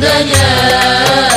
The gel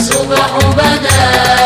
الصبح بدا.